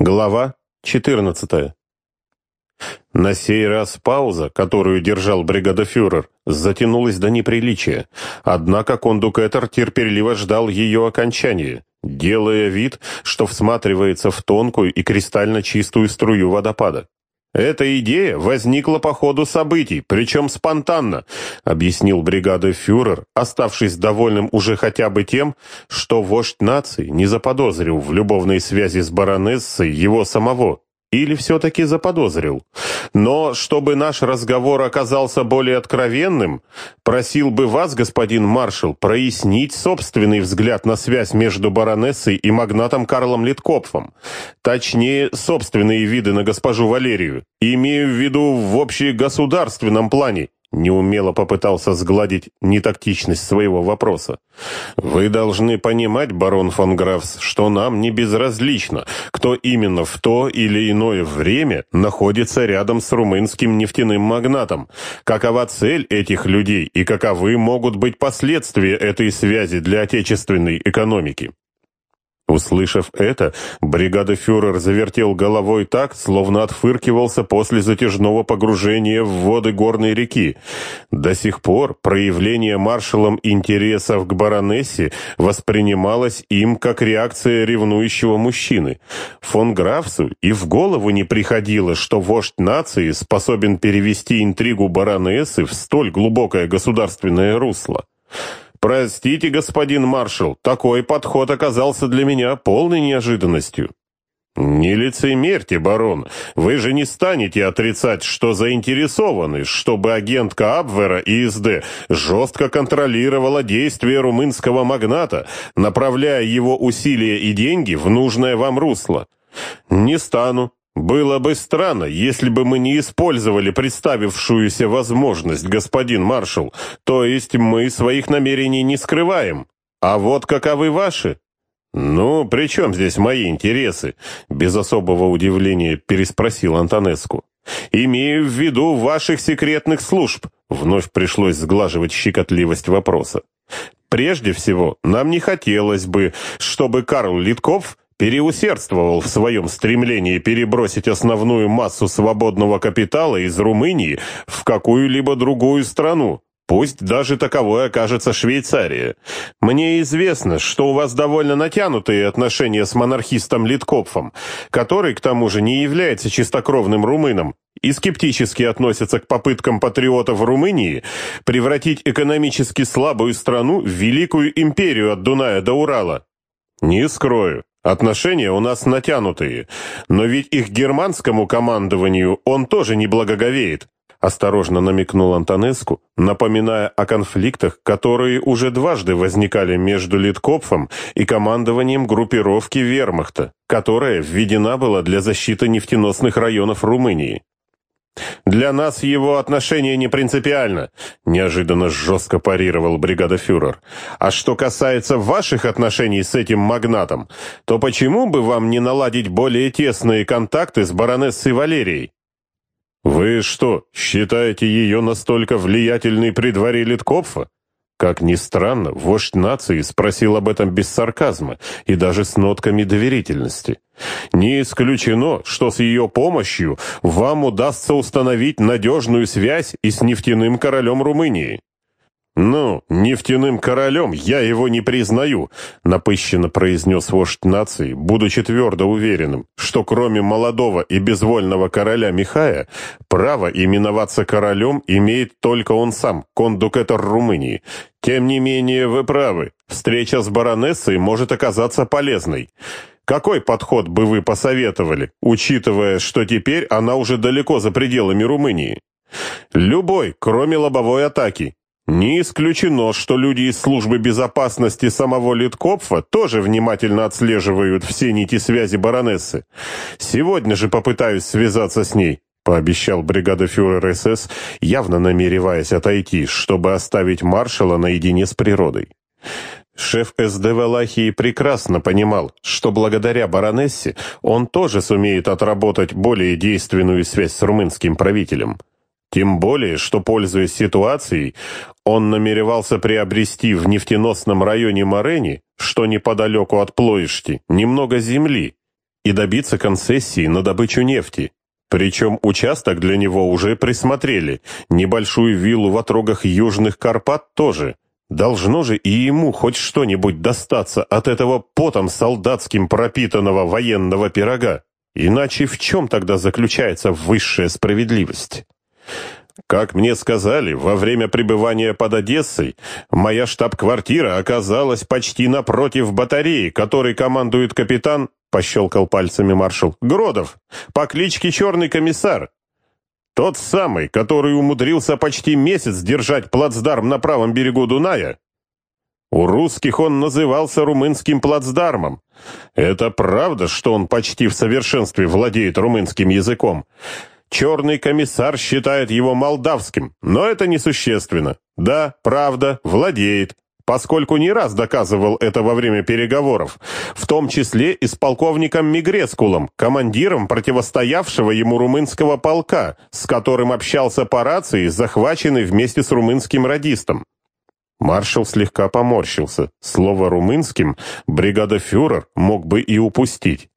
Глава 14. На сей раз пауза, которую держал бригадофюрер, затянулась до неприличия, однако кондукетор терпеливо ждал ее окончания, делая вид, что всматривается в тонкую и кристально чистую струю водопада. «Эта идея возникла по ходу событий, причем спонтанно», объяснил бригадофюрер, оставшись довольным уже хотя бы тем, что вождь нации не заподозрил в любовной связи с баронессой его самого. Или все-таки заподозрил. Но чтобы наш разговор оказался более откровенным, просил бы вас, господин маршал, прояснить собственный взгляд на связь между баронессой и магнатом Карлом Литкопфом. Точнее, собственные виды на госпожу Валерию. Имею в виду в общегосударственном плане, Неумело попытался сгладить нетактичность своего вопроса. «Вы должны понимать, барон фон Графс, что нам не безразлично, кто именно в то или иное время находится рядом с румынским нефтяным магнатом, какова цель этих людей и каковы могут быть последствия этой связи для отечественной экономики». Услышав это, бригадофюрер завертел головой так, словно отфыркивался после затяжного погружения в воды горной реки. До сих пор проявление маршалом интересов к баронессе воспринималось им как реакция ревнующего мужчины. Фон Графсу и в голову не приходило, что вождь нации способен перевести интригу баронессы в столь глубокое государственное русло. «Простите, господин маршал, такой подход оказался для меня полной неожиданностью». «Не лицемерьте, барон. Вы же не станете отрицать, что заинтересованы, чтобы агентка Абвера ИСД жестко контролировала действия румынского магната, направляя его усилия и деньги в нужное вам русло. Не стану. Было бы странно, если бы мы не использовали представившуюся возможность, господин маршал, то есть мы своих намерений не скрываем. А вот каковы ваши? Ну, при чем здесь мои интересы? Без особого удивления переспросил Антонеску. Имею в виду ваших секретных служб. Вновь пришлось сглаживать щекотливость вопроса. Прежде всего, нам не хотелось бы, чтобы Карл Литков переусердствовал в своем стремлении перебросить основную массу свободного капитала из Румынии в какую-либо другую страну, пусть даже таковой окажется Швейцария. Мне известно, что у вас довольно натянутые отношения с монархистом Литкопфом, который, к тому же, не является чистокровным румыном и скептически относится к попыткам патриотов Румынии превратить экономически слабую страну в великую империю от Дуная до Урала. Не скрою, Отношения у нас натянутые, но ведь их германскому командованию он тоже не благоговеет. Осторожно намекнул Антонеску, напоминая о конфликтах, которые уже дважды возникали между Литкопфом и командованием группировки Вермахта, которая введена была для защиты нефтеносных районов Румынии. «Для нас его отношение не принципиально», — неожиданно жестко парировал бригадофюрер. «А что касается ваших отношений с этим магнатом, то почему бы вам не наладить более тесные контакты с баронессой Валерией?» «Вы что, считаете ее настолько влиятельной при дворе Литкопфа?» Как ни странно, вождь нации спросил об этом без сарказма и даже с нотками доверительности. Не исключено, что с ее помощью вам удастся установить надежную связь и с нефтяным королем Румынии. «Ну, нефтяным королем я его не признаю», — напыщенно произнес вождь нации, будучи твердо уверенным, что кроме молодого и безвольного короля Михая, право именоваться королем имеет только он сам, кондукетор Румынии. Тем не менее, вы правы, встреча с баронессой может оказаться полезной. Какой подход бы вы посоветовали, учитывая, что теперь она уже далеко за пределами Румынии? Любой, кроме лобовой атаки, не исключено, что люди из службы безопасности самого Литкопфа тоже внимательно отслеживают все нити связи баронессы. Сегодня же попытаюсь связаться с ней, пообещал бригадофюрер СС, явно намереваясь отойти, чтобы оставить маршала наедине с природой. Шеф СД Валахии прекрасно понимал, что благодаря баронессе он тоже сумеет отработать более действенную связь с румынским правителем. Тем более, что, пользуясь ситуацией, он намеревался приобрести в нефтеносном районе Морени, что неподалеку от Плоишти, немного земли, и добиться концессии на добычу нефти. Причем участок для него уже присмотрели, небольшую виллу в отрогах Южных Карпат тоже. Должно же и ему хоть что-нибудь достаться от этого потом солдатским пропитанного военного пирога. Иначе в чем тогда заключается высшая справедливость? Как мне сказали, во время пребывания под Одессой моя штаб-квартира оказалась почти напротив батареи, которой командует капитан, пощелкал пальцами маршал, Гродов, по кличке Черный комиссар. Тот самый, который умудрился почти месяц держать плацдарм на правом берегу Дуная. У русских он назывался румынским плацдармом. Это правда, что он почти в совершенстве владеет румынским языком. Черный комиссар считает его молдавским, но это несущественно. Да, правда, владеет, поскольку не раз доказывал это во время переговоров, в том числе и с полковником Мигрескулом, командиром противостоявшего ему румынского полка, с которым общался по рации, захваченный вместе с румынским радистом. Маршал слегка поморщился. Слово «румынским» бригада-фюрер мог бы и упустить.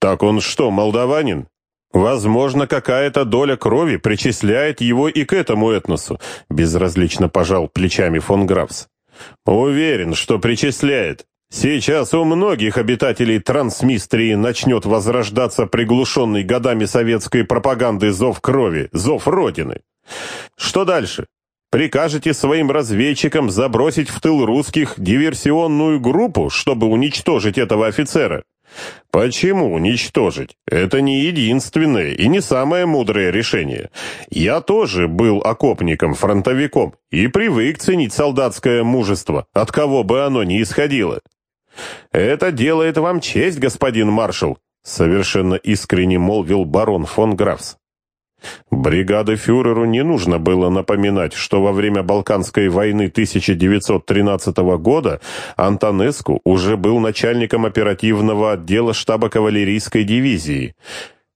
«Так он что, молдаванин?» Возможно, какая-то доля крови причисляет его и к этому этносу, безразлично пожал плечами фон Графс. Уверен, что причисляет. Сейчас у многих обитателей Трансмистрии начнет возрождаться приглушенный годами советской пропаганды зов крови, зов Родины. Что дальше? Прикажете своим разведчикам забросить в тыл русских диверсионную группу, чтобы уничтожить этого офицера? Почему уничтожить? Это не единственное и не самое мудрое решение. Я тоже был окопником, фронтовиком и привык ценить солдатское мужество, от кого бы оно ни исходило. Это делает вам честь, господин маршал, совершенно искренне молвил барон фон Графс. Бригады фюреру не нужно было напоминать, что во время Балканской войны 1913 года Антонеску уже был начальником оперативного отдела штаба кавалерийской дивизии –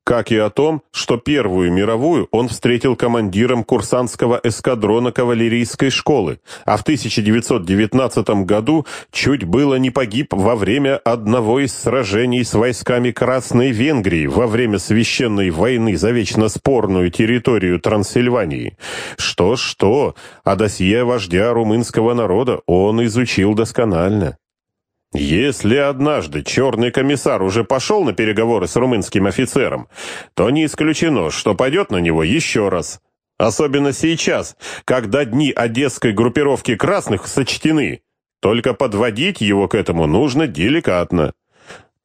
как и о том, что Первую мировую он встретил командиром курсантского эскадрона кавалерийской школы, а в 1919 году чуть было не погиб во время одного из сражений с войсками Красной Венгрии во время священной войны за вечно спорную территорию Трансильвании. Что-что, а досье вождя румынского народа он изучил досконально. Если однажды черный комиссар уже пошел на переговоры с румынским офицером, то не исключено, что пойдет на него еще раз. Особенно сейчас, когда дни одесской группировки красных сочтены. Только подводить его к этому нужно деликатно.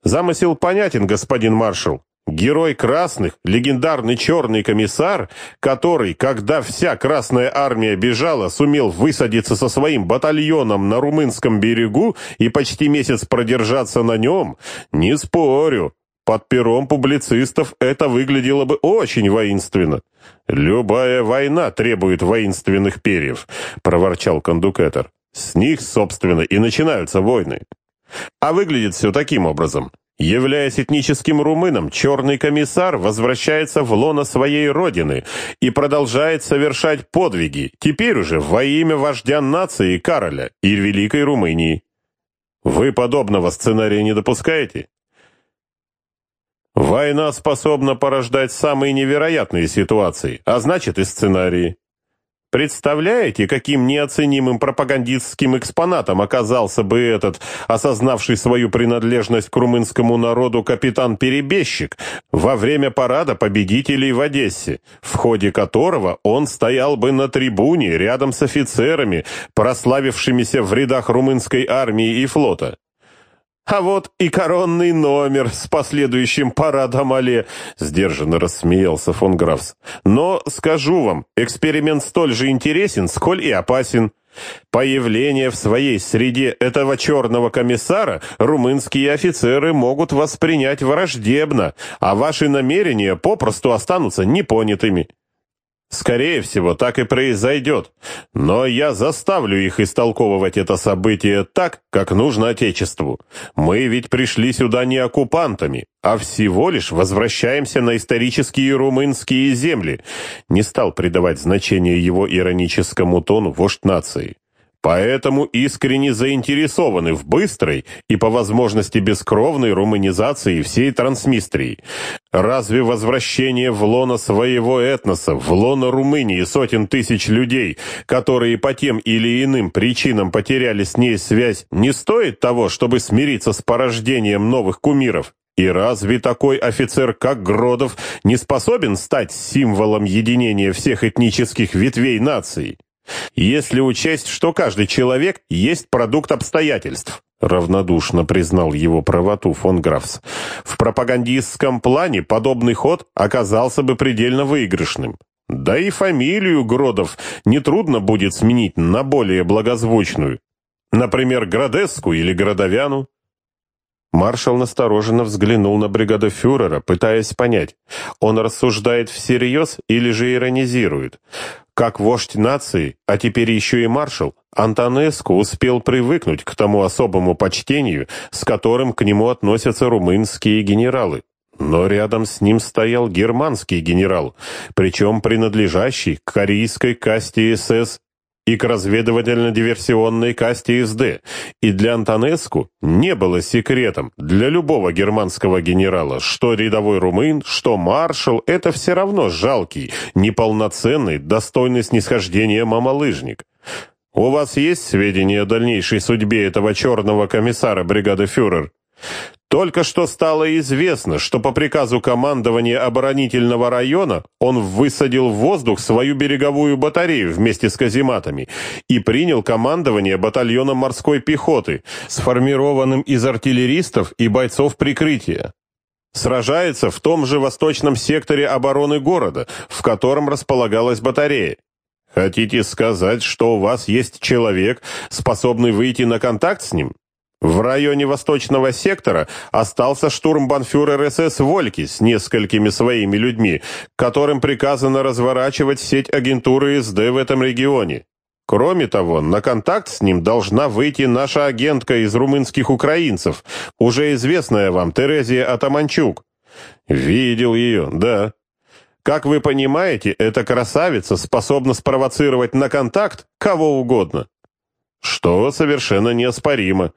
Замысел понятен, господин маршал. Герой красных, легендарный черный комиссар, который, когда вся Красная Армия бежала, сумел высадиться со своим батальоном на румынском берегу и почти месяц продержаться на нем, не спорю. Под пером публицистов это выглядело бы очень воинственно. «Любая война требует воинственных перьев», — проворчал кондукетор. «С них, собственно, и начинаются войны». А выглядит все таким образом. Являясь этническим румыном, черный комиссар возвращается в лоно своей родины и продолжает совершать подвиги, теперь уже во имя вождя нации Кароля и Великой Румынии. Вы подобного сценария не допускаете? Война способна порождать самые невероятные ситуации, а значит и сценарии. Представляете, каким неоценимым пропагандистским экспонатом оказался бы этот, осознавший свою принадлежность к румынскому народу капитан-перебежчик во время парада победителей в Одессе, в ходе которого он стоял бы на трибуне рядом с офицерами, прославившимися в рядах румынской армии и флота? А вот и коронный номер с последующим парадом алле, сдержанно рассмеялся фон Графс. Но, скажу вам, эксперимент столь же интересен, сколь и опасен. Появление в своей среде этого черного комиссара румынские офицеры могут воспринять враждебно, а ваши намерения попросту останутся непонятыми. Скорее всего, так и произойдет. Но я заставлю их истолковывать это событие так, как нужно Отечеству. Мы ведь пришли сюда не оккупантами, а всего лишь возвращаемся на исторические румынские земли. Не стал придавать значение его ироническому тону вождь нации. Поэтому искренне заинтересованы в быстрой и по возможности бескровной румынизации всей Трансмистрии. Разве возвращение в лоно своего этноса, в лоно Румынии сотен тысяч людей, которые по тем или иным причинам потеряли с ней связь, не стоит того, чтобы смириться с порождением новых кумиров? И разве такой офицер, как Гродов, не способен стать символом единения всех этнических ветвей нации? Если учесть, что каждый человек есть продукт обстоятельств, равнодушно признал его правоту фон Графс, в пропагандистском плане подобный ход оказался бы предельно выигрышным. Да и фамилию Гродов нетрудно будет сменить на более благозвучную. Например, Градеску или Градовяну. Маршал настороженно взглянул на бригадофюрера, пытаясь понять, он рассуждает всерьез или же иронизирует. Как вождь нации, а теперь еще и маршал, Антонеску успел привыкнуть к тому особому почтению, с которым к нему относятся румынские генералы. Но рядом с ним стоял германский генерал, причем принадлежащий к корейской касте СС и к разведывательно-диверсионной касте СД, и для Антонеску не было секретом для любого германского генерала, что рядовой румын, что маршал, это все равно жалкий, неполноценный, достойный снисхождения мамалыжник. У вас есть сведения о дальнейшей судьбе этого черного комиссара бригады фюрер? Только что стало известно, что по приказу командования оборонительного района он высадил в воздух свою береговую батарею вместе с казематами и принял командование батальоном морской пехоты, сформированным из артиллеристов и бойцов прикрытия. Сражается в том же восточном секторе обороны города, в котором располагалась батарея. Хотите сказать, что у вас есть человек, способный выйти на контакт с ним? В районе восточного сектора остался штурмбанфюрер СС Вольки с несколькими своими людьми, которым приказано разворачивать сеть агентуры СД в этом регионе. Кроме того, на контакт с ним должна выйти наша агентка из румынских украинцев, уже известная вам Терезия Атаманчук. Видел ее, да. Как вы понимаете, эта красавица способна спровоцировать на контакт кого угодно. Что совершенно неоспоримо.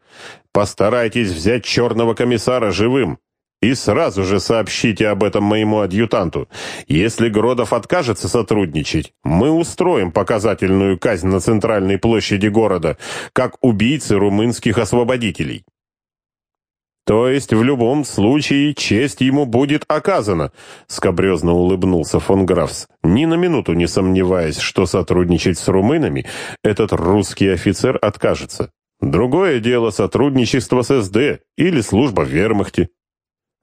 Постарайтесь взять черного комиссара живым. И сразу же сообщите об этом моему адъютанту. Если Гродов откажется сотрудничать, мы устроим показательную казнь на центральной площади города, как убийцы румынских освободителей. То есть в любом случае честь ему будет оказана, скобрезно улыбнулся фон Графс, ни на минуту не сомневаясь, что сотрудничать с румынами этот русский офицер откажется. Другое дело сотрудничество с СД или служба в вермахте.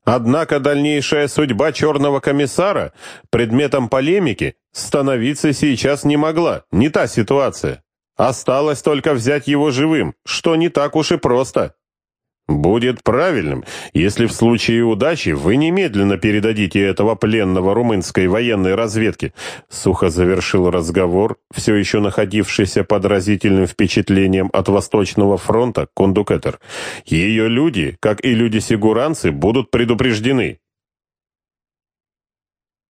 Однако дальнейшая судьба черного комиссара предметом полемики становиться сейчас не могла, не та ситуация. Осталось только взять его живым, что не так уж и просто. Будет правильным, если в случае удачи вы немедленно передадите этого пленного румынской военной разведке, сухо завершил разговор, все еще находившийся под разительным впечатлением от Восточного фронта кондукетер. Ее люди, как и люди-сигуранцы, будут предупреждены.